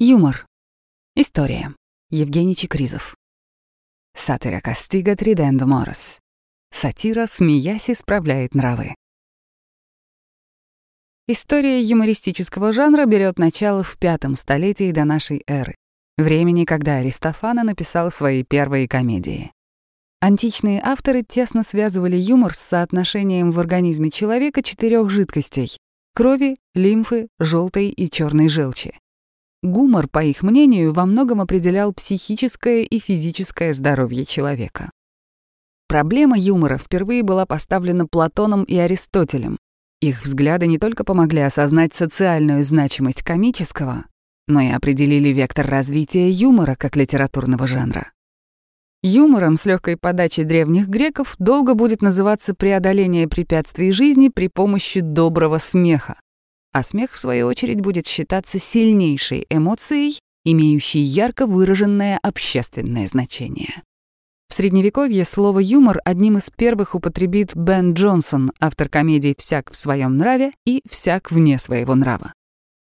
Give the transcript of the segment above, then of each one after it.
Юмор. История. Евгений Чекризов. Сатира кастига тридендо морос. Сатира, смеясь, исправляет нравы. История юмористического жанра берет начало в пятом столетии до нашей эры, времени, когда Аристофана написал свои первые комедии. Античные авторы тесно связывали юмор с соотношением в организме человека четырех жидкостей — крови, лимфы, желтой и черной желчи. Гумор, по их мнению, во многом определял психическое и физическое здоровье человека. Проблема юмора впервые была поставлена Платоном и Аристотелем. Их взгляды не только помогли осознать социальную значимость комического, но и определили вектор развития юмора как литературного жанра. Юмором с легкой подачей древних греков долго будет называться преодоление препятствий жизни при помощи доброго смеха а смех, в свою очередь, будет считаться сильнейшей эмоцией, имеющей ярко выраженное общественное значение. В Средневековье слово «юмор» одним из первых употребит Бен Джонсон, автор комедий «Всяк в своем нраве» и «Всяк вне своего нрава».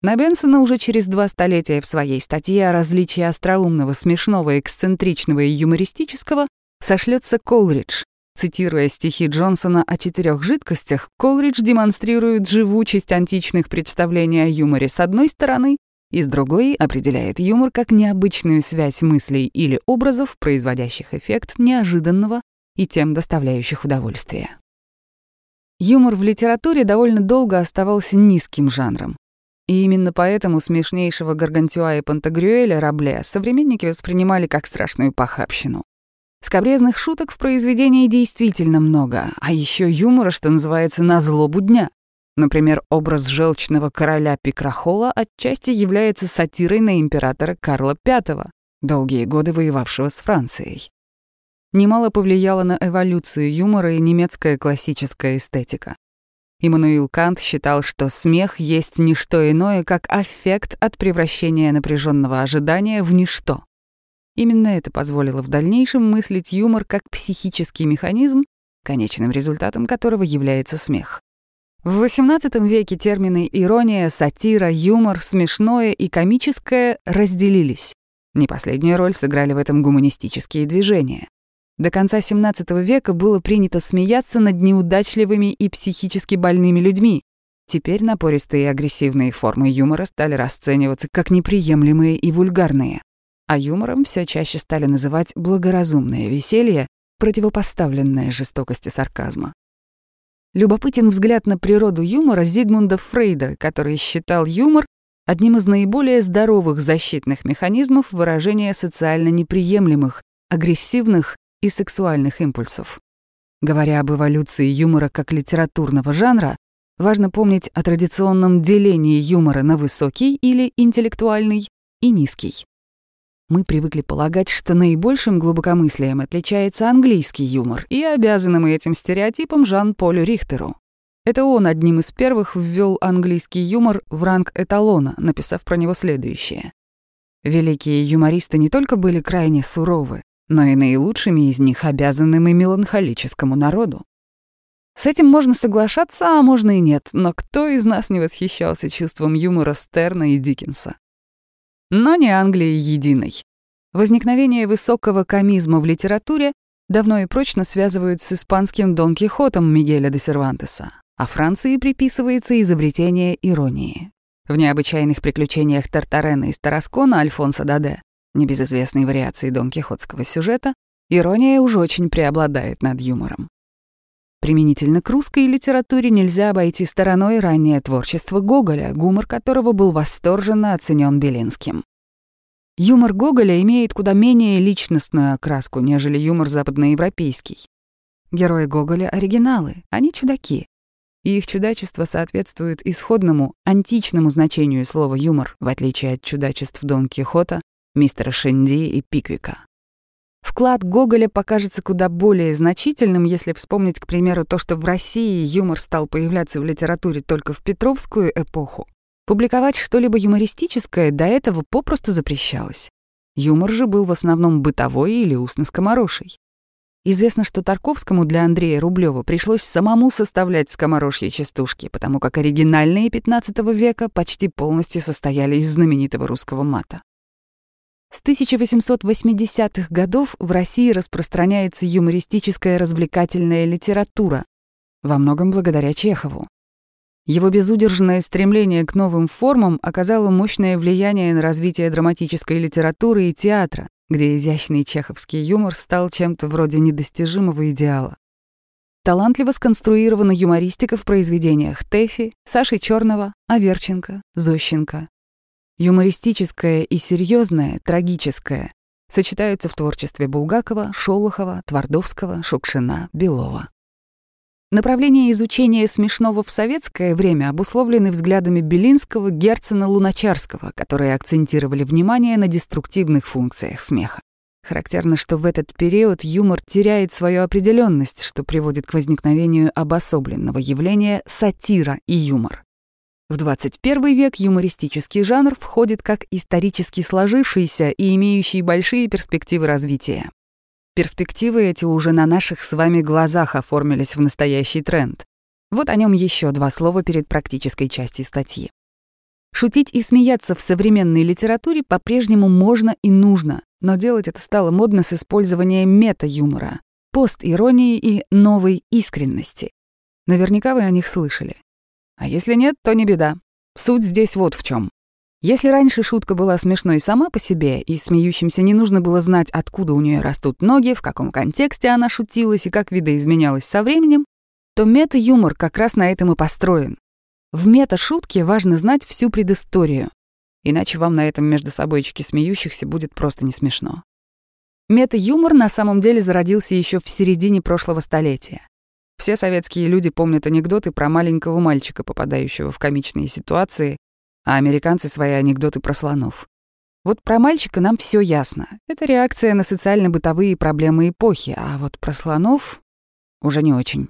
На Бенсона уже через два столетия в своей статье о различии остроумного, смешного, эксцентричного и юмористического сошлется Колридж, Цитируя стихи Джонсона о четырех жидкостях, Колридж демонстрирует живучесть античных представлений о юморе с одной стороны и с другой определяет юмор как необычную связь мыслей или образов, производящих эффект неожиданного и тем доставляющих удовольствие. Юмор в литературе довольно долго оставался низким жанром. И именно поэтому смешнейшего Гаргантюа и Пантагрюэля Рабле современники воспринимали как страшную похабщину. Скобрезных шуток в произведении действительно много, а еще юмора, что называется, на злобу дня. Например, образ желчного короля Пикрахола отчасти является сатирой на императора Карла V, долгие годы воевавшего с Францией. Немало повлияла на эволюцию юмора и немецкая классическая эстетика. Иммануил Кант считал, что смех есть не что иное, как аффект от превращения напряженного ожидания в ничто. Именно это позволило в дальнейшем мыслить юмор как психический механизм, конечным результатом которого является смех. В XVIII веке термины ирония, сатира, юмор, смешное и комическое разделились. Не последнюю роль сыграли в этом гуманистические движения. До конца XVII века было принято смеяться над неудачливыми и психически больными людьми. Теперь напористые и агрессивные формы юмора стали расцениваться как неприемлемые и вульгарные а юмором все чаще стали называть благоразумное веселье, противопоставленное жестокости сарказма. Любопытен взгляд на природу юмора Зигмунда Фрейда, который считал юмор одним из наиболее здоровых защитных механизмов выражения социально неприемлемых, агрессивных и сексуальных импульсов. Говоря об эволюции юмора как литературного жанра, важно помнить о традиционном делении юмора на высокий или интеллектуальный и низкий. Мы привыкли полагать, что наибольшим глубокомыслием отличается английский юмор, и обязаны мы этим стереотипом Жан-Полю Рихтеру. Это он одним из первых ввел английский юмор в ранг эталона, написав про него следующее. Великие юмористы не только были крайне суровы, но и наилучшими из них обязанными меланхолическому народу. С этим можно соглашаться, а можно и нет, но кто из нас не восхищался чувством юмора Стерна и Диккенса? Но не Англии единой. Возникновение высокого комизма в литературе давно и прочно связывают с испанским Дон Кихотом Мигеля де Сервантеса, а Франции приписывается изобретение иронии. В необычайных приключениях Тартарена из Тараскона Альфонса Даде, небезызвестной вариации Дон Кихотского сюжета, ирония уж очень преобладает над юмором. Применительно к русской литературе нельзя обойти стороной раннее творчество Гоголя, гумор которого был восторженно оценен Белинским. Юмор Гоголя имеет куда менее личностную окраску, нежели юмор западноевропейский. Герои Гоголя — оригиналы, они чудаки. И их чудачество соответствует исходному, античному значению слова «юмор», в отличие от чудачеств Дон Кихота, мистера Шенди и Пиквика. Вклад Гоголя покажется куда более значительным, если вспомнить, к примеру, то, что в России юмор стал появляться в литературе только в Петровскую эпоху. Публиковать что-либо юмористическое до этого попросту запрещалось. Юмор же был в основном бытовой или устно-скомороший. Известно, что Тарковскому для Андрея Рублева пришлось самому составлять скоморожьи частушки, потому как оригинальные XV века почти полностью состояли из знаменитого русского мата. С 1880-х годов в России распространяется юмористическая развлекательная литература, во многом благодаря Чехову. Его безудержное стремление к новым формам оказало мощное влияние на развитие драматической литературы и театра, где изящный чеховский юмор стал чем-то вроде недостижимого идеала. Талантливо сконструирована юмористика в произведениях Тэфи, Саши Черного, Аверченко, Зощенко. Юмористическое и серьезное, трагическое сочетаются в творчестве Булгакова, Шолохова, Твардовского, Шукшина, Белова. Направления изучения смешного в советское время обусловлены взглядами Белинского, Герцена, Луначарского, которые акцентировали внимание на деструктивных функциях смеха. Характерно, что в этот период юмор теряет свою определенность, что приводит к возникновению обособленного явления сатира и юмор. В 21 век юмористический жанр входит как исторически сложившийся и имеющий большие перспективы развития. Перспективы эти уже на наших с вами глазах оформились в настоящий тренд. Вот о нем еще два слова перед практической частью статьи. Шутить и смеяться в современной литературе по-прежнему можно и нужно, но делать это стало модно с использованием мета-юмора, пост-иронии и новой искренности. Наверняка вы о них слышали. А если нет, то не беда. Суть здесь вот в чем. Если раньше шутка была смешной сама по себе, и смеющимся не нужно было знать, откуда у нее растут ноги, в каком контексте она шутилась и как видоизменялась со временем, то мета-юмор как раз на этом и построен. В мета-шутке важно знать всю предысторию, иначе вам на этом между собойчике смеющихся будет просто не смешно. Мета-юмор на самом деле зародился еще в середине прошлого столетия. Все советские люди помнят анекдоты про маленького мальчика, попадающего в комичные ситуации, а американцы свои анекдоты про слонов. Вот про мальчика нам все ясно. Это реакция на социально-бытовые проблемы эпохи, а вот про слонов уже не очень.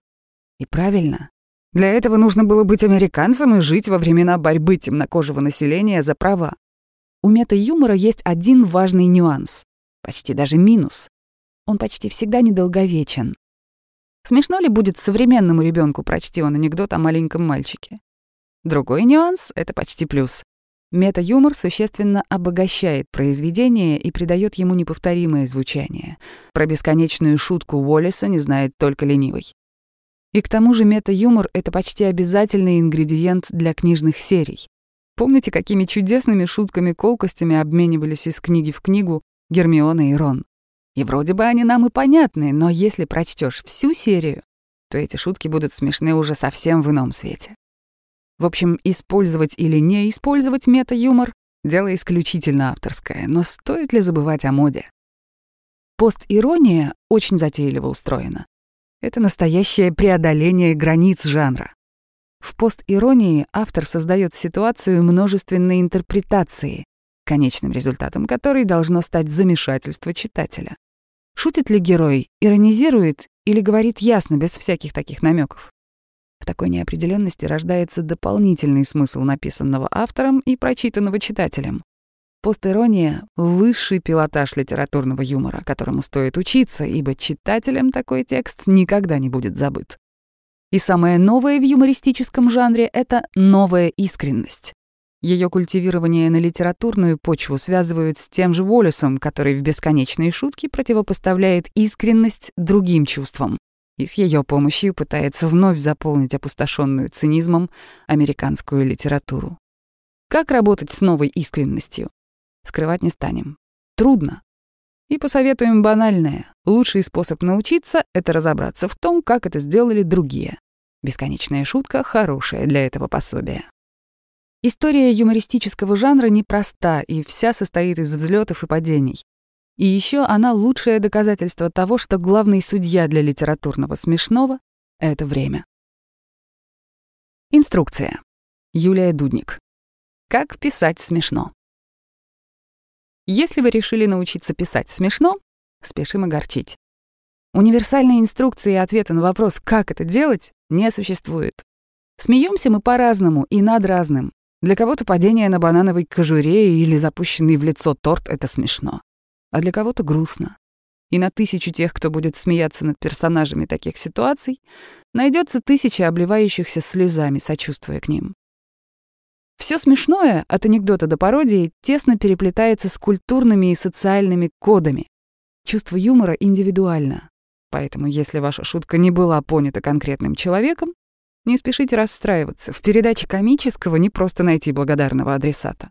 И правильно. Для этого нужно было быть американцем и жить во времена борьбы темнокожего населения за права. У мета-юмора есть один важный нюанс, почти даже минус. Он почти всегда недолговечен. Смешно ли будет современному ребенку прочти он анекдот о маленьком мальчике? Другой нюанс — это почти плюс. Мета-юмор существенно обогащает произведение и придает ему неповторимое звучание. Про бесконечную шутку Уоллеса не знает только ленивый. И к тому же мета-юмор — это почти обязательный ингредиент для книжных серий. Помните, какими чудесными шутками-колкостями обменивались из книги в книгу Гермиона и Рон? И вроде бы они нам и понятны, но если прочтешь всю серию, то эти шутки будут смешны уже совсем в ином свете. В общем, использовать или не использовать мета-юмор — дело исключительно авторское, но стоит ли забывать о моде? Пост-ирония очень затейливо устроена. Это настоящее преодоление границ жанра. В пост-иронии автор создает ситуацию множественной интерпретации, конечным результатом которой должно стать замешательство читателя. Шутит ли герой, иронизирует или говорит ясно, без всяких таких намеков? В такой неопределенности рождается дополнительный смысл написанного автором и прочитанного читателем. Постерония — высший пилотаж литературного юмора, которому стоит учиться, ибо читателям такой текст никогда не будет забыт. И самое новое в юмористическом жанре — это новая искренность. Ее культивирование на литературную почву связывают с тем же Уоллесом, который в бесконечной шутке противопоставляет искренность другим чувствам и с ее помощью пытается вновь заполнить опустошенную цинизмом американскую литературу. Как работать с новой искренностью? Скрывать не станем. Трудно. И посоветуем банальное. Лучший способ научиться — это разобраться в том, как это сделали другие. Бесконечная шутка — хорошая для этого пособия. История юмористического жанра непроста и вся состоит из взлетов и падений. И еще она лучшее доказательство того, что главный судья для литературного смешного — это время. Инструкция. Юлия Дудник. Как писать смешно. Если вы решили научиться писать смешно, спешим огорчить. Универсальной инструкции и ответа на вопрос, как это делать, не существует. Смеемся мы по-разному и над разным. Для кого-то падение на банановой кожуре или запущенный в лицо торт — это смешно. А для кого-то грустно. и на тысячу тех, кто будет смеяться над персонажами таких ситуаций, найдется тысяча обливающихся слезами, сочувствуя к ним. Все смешное, от анекдота до пародии, тесно переплетается с культурными и социальными кодами. Чувство юмора индивидуально. Поэтому, если ваша шутка не была понята конкретным человеком, не спешите расстраиваться. В передаче комического не просто найти благодарного адресата.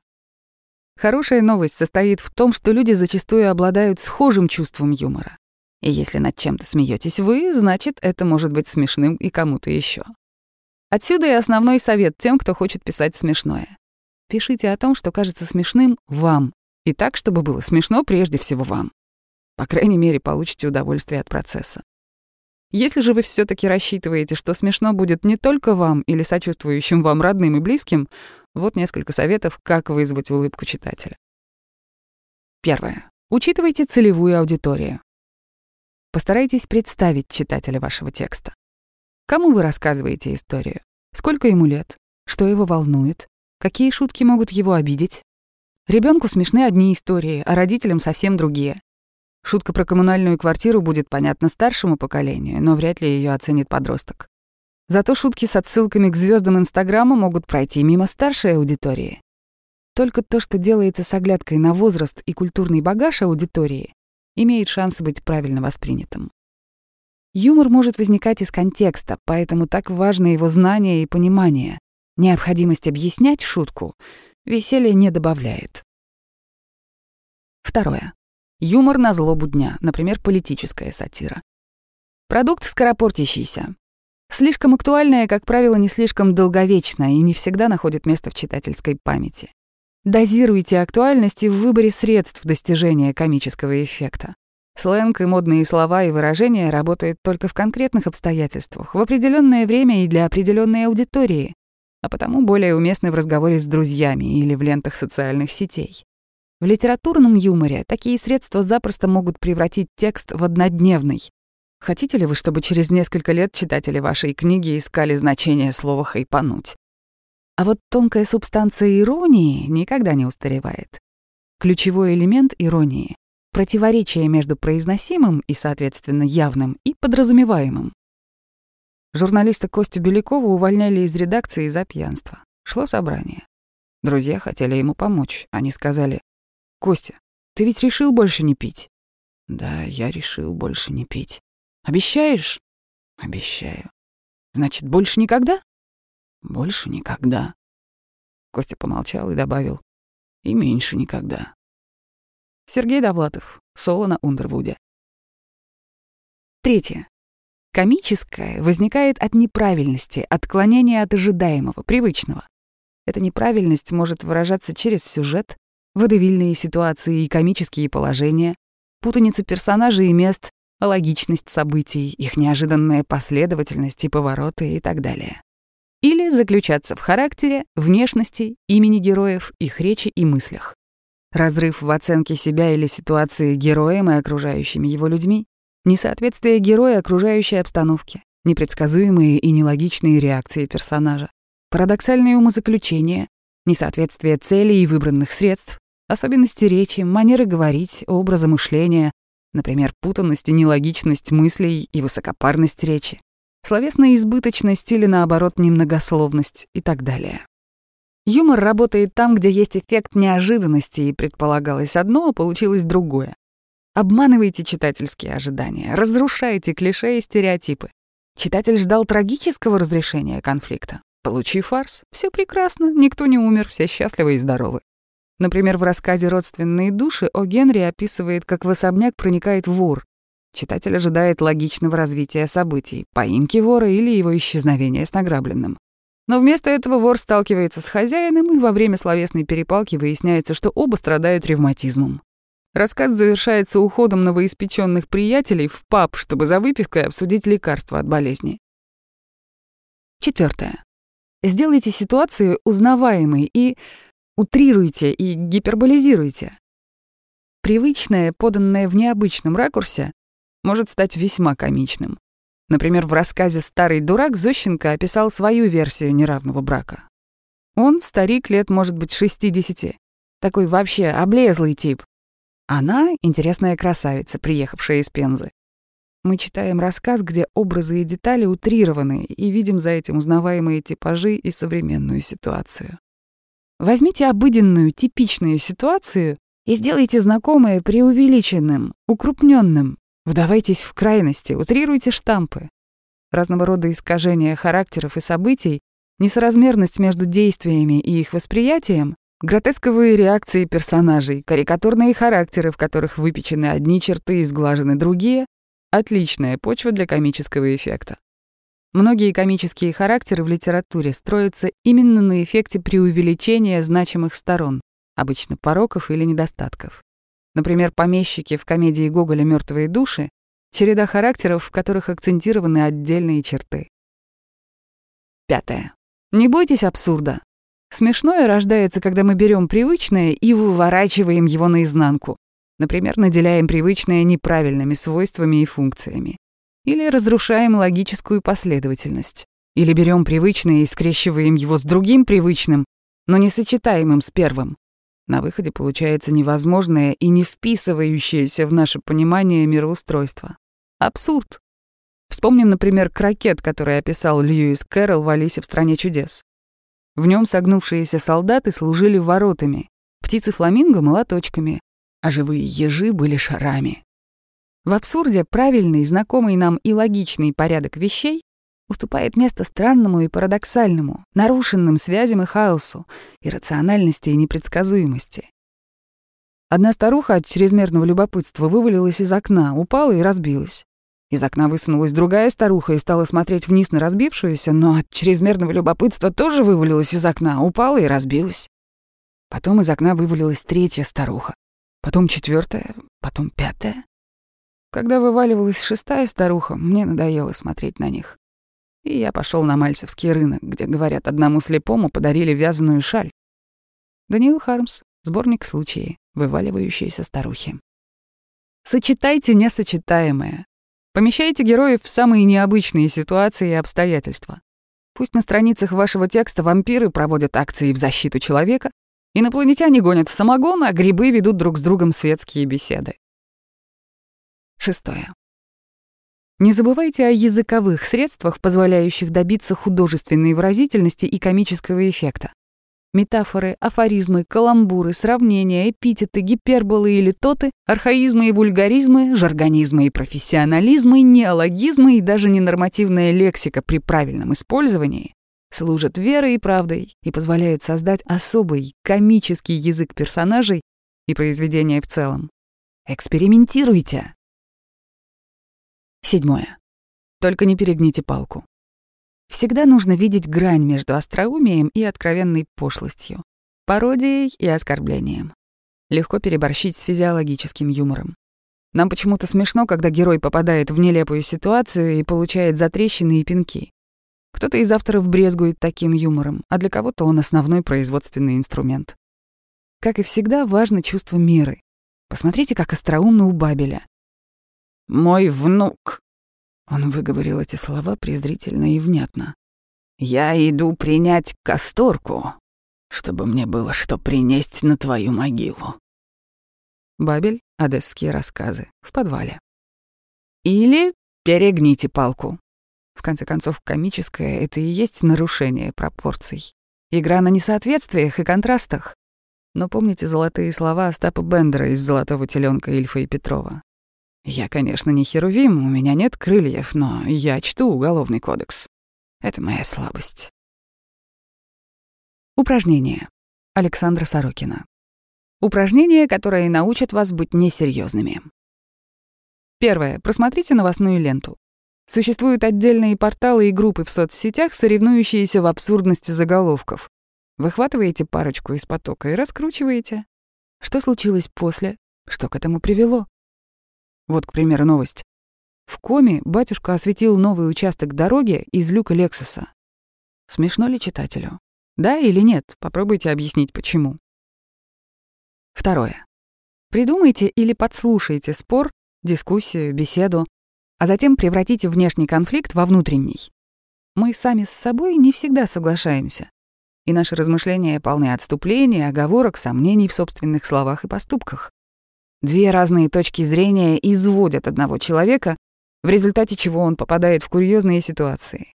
Хорошая новость состоит в том, что люди зачастую обладают схожим чувством юмора. И если над чем-то смеетесь вы, значит, это может быть смешным и кому-то еще. Отсюда и основной совет тем, кто хочет писать смешное. Пишите о том, что кажется смешным вам, и так, чтобы было смешно прежде всего вам. По крайней мере, получите удовольствие от процесса. Если же вы все таки рассчитываете, что смешно будет не только вам или сочувствующим вам родным и близким, вот несколько советов, как вызвать улыбку читателя. Первое. Учитывайте целевую аудиторию. Постарайтесь представить читателя вашего текста. Кому вы рассказываете историю? Сколько ему лет? Что его волнует? Какие шутки могут его обидеть? Ребенку смешны одни истории, а родителям совсем другие. Шутка про коммунальную квартиру будет понятна старшему поколению, но вряд ли ее оценит подросток. Зато шутки с отсылками к звездам Инстаграма могут пройти мимо старшей аудитории. Только то, что делается с оглядкой на возраст и культурный багаж аудитории, имеет шанс быть правильно воспринятым. Юмор может возникать из контекста, поэтому так важно его знание и понимание. Необходимость объяснять шутку веселье не добавляет. Второе. Юмор на злобу дня, например, политическая сатира. Продукт скоропортящийся. Слишком актуальное, как правило, не слишком долговечно и не всегда находит место в читательской памяти. Дозируйте актуальности в выборе средств достижения комического эффекта. Сленг и модные слова и выражения работают только в конкретных обстоятельствах, в определенное время и для определенной аудитории, а потому более уместны в разговоре с друзьями или в лентах социальных сетей. В литературном юморе такие средства запросто могут превратить текст в однодневный, Хотите ли вы, чтобы через несколько лет читатели вашей книги искали значение слова «хайпануть»? А вот тонкая субстанция иронии никогда не устаревает. Ключевой элемент иронии — противоречие между произносимым и, соответственно, явным и подразумеваемым. Журналиста Костю Белякова увольняли из редакции за пьянство. Шло собрание. Друзья хотели ему помочь. Они сказали, «Костя, ты ведь решил больше не пить?» «Да, я решил больше не пить». Обещаешь? Обещаю. Значит, больше никогда? Больше никогда. Костя помолчал и добавил. И меньше никогда. Сергей Довлатов. Соло на Ундервуде. Третье. Комическое возникает от неправильности, отклонения от ожидаемого, привычного. Эта неправильность может выражаться через сюжет, водевильные ситуации и комические положения, путаница персонажей и мест, логичность событий, их неожиданная последовательность и повороты и так далее. Или заключаться в характере, внешности, имени героев, их речи и мыслях. Разрыв в оценке себя или ситуации героем и окружающими его людьми, несоответствие героя окружающей обстановке, непредсказуемые и нелогичные реакции персонажа, парадоксальные умозаключения, несоответствие целей и выбранных средств, особенности речи, манеры говорить, образа мышления, Например, путанность и нелогичность мыслей и высокопарность речи, словесная избыточность или, наоборот, немногословность и так далее. Юмор работает там, где есть эффект неожиданности, и предполагалось одно, а получилось другое. Обманывайте читательские ожидания, разрушайте клише и стереотипы. Читатель ждал трагического разрешения конфликта. Получи фарс, все прекрасно, никто не умер, все счастливы и здоровы. Например, в рассказе «Родственные души» О. Генри описывает, как в особняк проникает вор. Читатель ожидает логичного развития событий, поимки вора или его исчезновения с награбленным. Но вместо этого вор сталкивается с хозяином, и во время словесной перепалки выясняется, что оба страдают ревматизмом. Рассказ завершается уходом новоиспеченных приятелей в паб, чтобы за выпивкой обсудить лекарства от болезни. Четвертое. Сделайте ситуацию узнаваемой и утрируйте и гиперболизируйте. Привычное, поданное в необычном ракурсе, может стать весьма комичным. Например, в рассказе «Старый дурак» Зощенко описал свою версию неравного брака. Он, старик, лет, может быть, 60. Такой вообще облезлый тип. Она — интересная красавица, приехавшая из Пензы. Мы читаем рассказ, где образы и детали утрированы, и видим за этим узнаваемые типажи и современную ситуацию. Возьмите обыденную, типичную ситуацию и сделайте знакомое преувеличенным, укрупненным. Вдавайтесь в крайности, утрируйте штампы. Разного рода искажения характеров и событий, несоразмерность между действиями и их восприятием Гротесковые реакции персонажей, карикатурные характеры, в которых выпечены одни черты и сглажены другие — отличная почва для комического эффекта. Многие комические характеры в литературе строятся именно на эффекте преувеличения значимых сторон, обычно пороков или недостатков. Например, помещики в комедии Гоголя «Мертвые души» — череда характеров, в которых акцентированы отдельные черты. Пятое. Не бойтесь абсурда. Смешное рождается, когда мы берем привычное и выворачиваем его наизнанку. Например, наделяем привычное неправильными свойствами и функциями. Или разрушаем логическую последовательность. Или берем привычное и скрещиваем его с другим привычным, но не сочетаемым с первым. На выходе получается невозможное и не вписывающееся в наше понимание мироустройство. Абсурд. Вспомним, например, крокет, который описал Льюис Кэрролл в «Алисе в стране чудес». В нем согнувшиеся солдаты служили воротами, птицы фламинго — молоточками, а живые ежи были шарами. В абсурде правильный, знакомый нам и логичный порядок вещей уступает место странному и парадоксальному, нарушенным связям и хаосу, иррациональности и непредсказуемости. Одна старуха от чрезмерного любопытства вывалилась из окна, упала и разбилась. Из окна высунулась другая старуха и стала смотреть вниз на разбившуюся, но от чрезмерного любопытства тоже вывалилась из окна, упала и разбилась. Потом из окна вывалилась третья старуха, потом четвертая, потом пятая. Когда вываливалась шестая старуха, мне надоело смотреть на них. И я пошел на Мальцевский рынок, где, говорят, одному слепому подарили вязаную шаль. Даниил Хармс, сборник случаи, вываливающиеся старухи. Сочетайте несочетаемое. Помещайте героев в самые необычные ситуации и обстоятельства. Пусть на страницах вашего текста вампиры проводят акции в защиту человека, инопланетяне гонят самогон, а грибы ведут друг с другом светские беседы. Шестое. Не забывайте о языковых средствах, позволяющих добиться художественной выразительности и комического эффекта. Метафоры, афоризмы, каламбуры, сравнения, эпитеты, гиперболы и литоты, архаизмы и вульгаризмы, жаргонизмы и профессионализмы, неологизмы и даже ненормативная лексика при правильном использовании служат верой и правдой и позволяют создать особый комический язык персонажей и произведения в целом. Экспериментируйте. Седьмое. Только не перегните палку. Всегда нужно видеть грань между остроумием и откровенной пошлостью, пародией и оскорблением. Легко переборщить с физиологическим юмором. Нам почему-то смешно, когда герой попадает в нелепую ситуацию и получает затрещины и пинки. Кто-то из авторов брезгует таким юмором, а для кого-то он основной производственный инструмент. Как и всегда, важно чувство меры. Посмотрите, как остроумно у Бабеля. «Мой внук», он выговорил эти слова презрительно и внятно. «Я иду принять касторку, чтобы мне было что принести на твою могилу». Бабель, одесские рассказы, в подвале. Или перегните палку. В конце концов, комическое — это и есть нарушение пропорций. Игра на несоответствиях и контрастах. Но помните золотые слова Остапа Бендера из «Золотого теленка» Ильфа и Петрова? Я, конечно, не херувим, у меня нет крыльев, но я чту уголовный кодекс. Это моя слабость. Упражнение. Александра Сорокина. Упражнения, которые научат вас быть несерьезными. Первое. Просмотрите новостную ленту. Существуют отдельные порталы и группы в соцсетях, соревнующиеся в абсурдности заголовков. Выхватываете парочку из потока и раскручиваете. Что случилось после? Что к этому привело? Вот, к примеру, новость. В коме батюшка осветил новый участок дороги из люка Лексуса. Смешно ли читателю? Да или нет? Попробуйте объяснить, почему. Второе. Придумайте или подслушайте спор, дискуссию, беседу, а затем превратите внешний конфликт во внутренний. Мы сами с собой не всегда соглашаемся, и наши размышления полны отступлений, оговорок, сомнений в собственных словах и поступках. Две разные точки зрения изводят одного человека, в результате чего он попадает в курьезные ситуации.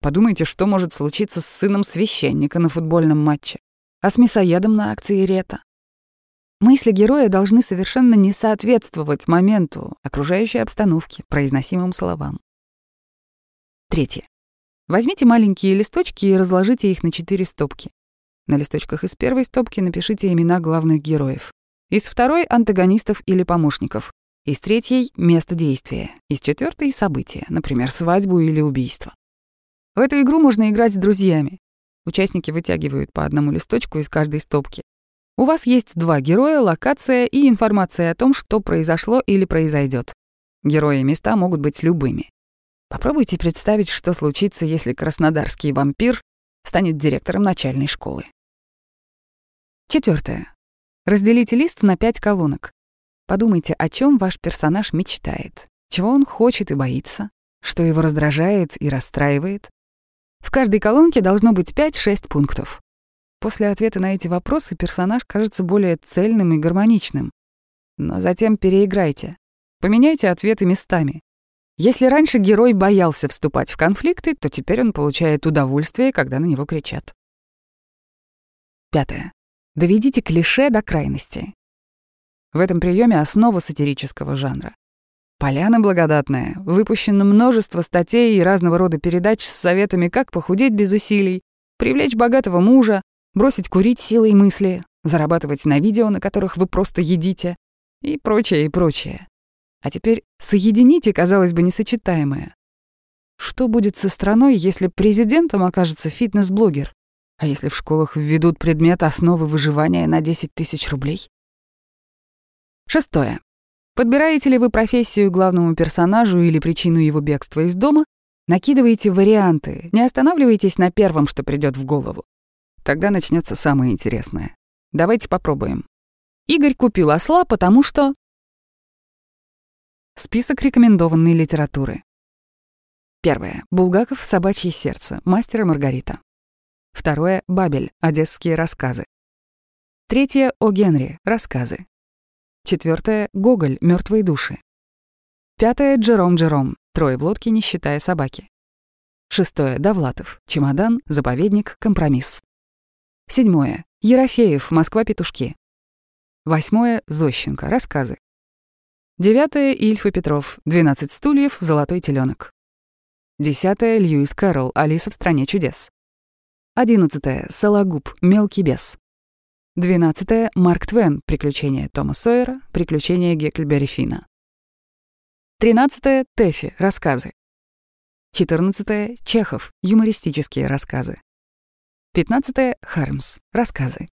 Подумайте, что может случиться с сыном священника на футбольном матче, а с мясоедом на акции Рета. Мысли героя должны совершенно не соответствовать моменту, окружающей обстановке, произносимым словам. Третье. Возьмите маленькие листочки и разложите их на четыре стопки. На листочках из первой стопки напишите имена главных героев. Из второй — антагонистов или помощников. Из третьей — место действия. Из четвертой — события, например, свадьбу или убийство. В эту игру можно играть с друзьями. Участники вытягивают по одному листочку из каждой стопки. У вас есть два героя, локация и информация о том, что произошло или произойдет. Герои и места могут быть любыми. Попробуйте представить, что случится, если краснодарский вампир станет директором начальной школы. Четвертое. Разделите лист на пять колонок. Подумайте, о чем ваш персонаж мечтает, чего он хочет и боится, что его раздражает и расстраивает. В каждой колонке должно быть 5-6 пунктов. После ответа на эти вопросы персонаж кажется более цельным и гармоничным. Но затем переиграйте. Поменяйте ответы местами. Если раньше герой боялся вступать в конфликты, то теперь он получает удовольствие, когда на него кричат. Пятое. Доведите клише до крайности. В этом приеме основа сатирического жанра. Поляна благодатная, выпущено множество статей и разного рода передач с советами, как похудеть без усилий, привлечь богатого мужа, бросить курить силой мысли, зарабатывать на видео, на которых вы просто едите, и прочее, и прочее. А теперь соедините, казалось бы, несочетаемое. Что будет со страной, если президентом окажется фитнес-блогер? А если в школах введут предмет основы выживания на 10 тысяч рублей? Шестое. Подбираете ли вы профессию главному персонажу или причину его бегства из дома, накидываете варианты, не останавливайтесь на первом, что придет в голову. Тогда начнется самое интересное. Давайте попробуем. Игорь купил осла, потому что... Список рекомендованной литературы. Первое. Булгаков «Собачье сердце», мастер и Маргарита. Второе — Бабель, одесские рассказы. Третье — О Генри, рассказы. Четвертое — Гоголь, мертвые души. Пятое — Джером Джером, трое в лодке, не считая собаки. Шестое — Довлатов, чемодан, заповедник, компромисс. Седьмое — Ерофеев, Москва-петушки. Восьмое — Зощенко, рассказы. Девятое — Ильф и Петров, «Двенадцать стульев, золотой теленок. Десятое — Льюис Кэрролл, Алиса в стране чудес. Одиннадцатое. Сологуб. Мелкий бес. Двенадцатое. Марк Твен. Приключения Тома Сойера. Приключения Гекльберри Фина. Тринадцатое. Тэфи. Рассказы. Четырнадцатое. Чехов. Юмористические рассказы. Пятнадцатое. Хармс. Рассказы.